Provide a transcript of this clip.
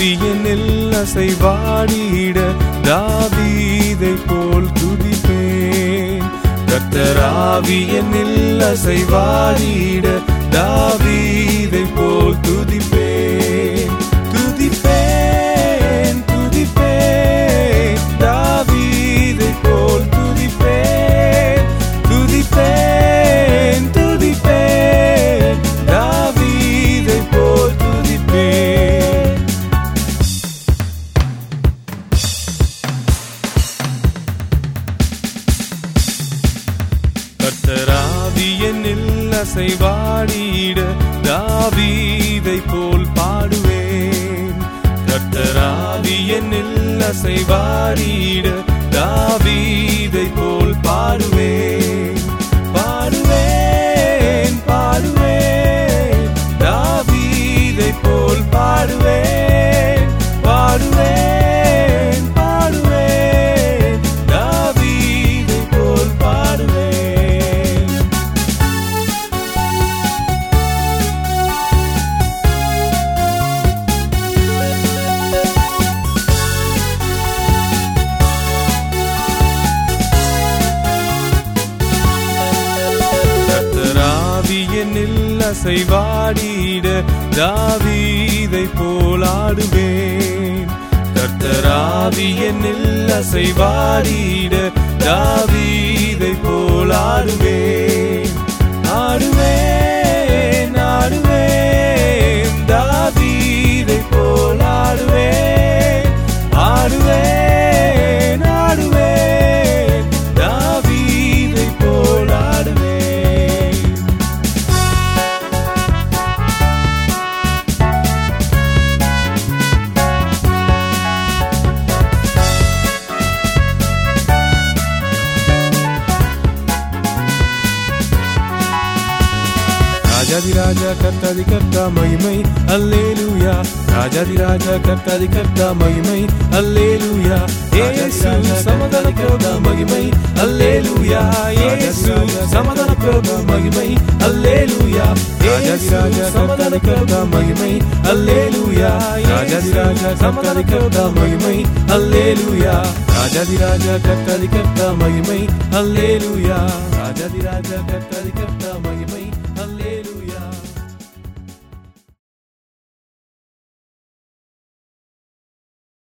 கர்த்தராவியனில் அசைவாடிட தாவீதை போல் துதிப்பேன். கர்த்தராவியனில் அசைவாடிட தாவீதை கர்த்தராவியனில் அசைவாடிட தாவீதை போல் பாடுவேன். கர்த்தராவியனில் அசைவாடிட தாவீதை போல் பாடுவேன். பாடுவேன் பாடுவேன். தாவீதை போல் கர்த்தராவியனில் அசைவாடிட தாவீதை போலாடுவேன் கர்த்தராவியனில் அசைவாடிட தாவீதை போலாடுவேன் राजाधि राजा कर्ता दि कर्ता मई मई अल्ले लुया राजाधि राजा कर्ता दि कर्ता मई मई अल्ले लुया दि क्रोध मई मई अल्ले लुया दि क्रोध मई मई अल्ले लुया राजा दि क्रोध मई मई अल्ले लुया राजाधि राजा समदन क्रोध मई मई अल्ले लुया राजाधि राजा कर्ता दि कर्ता मई मई अल्ले लुया राजाधि राजा करता दि करता